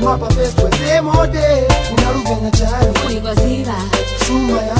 mapa peskwezemode minaruvenacaro kuikoziva shumaya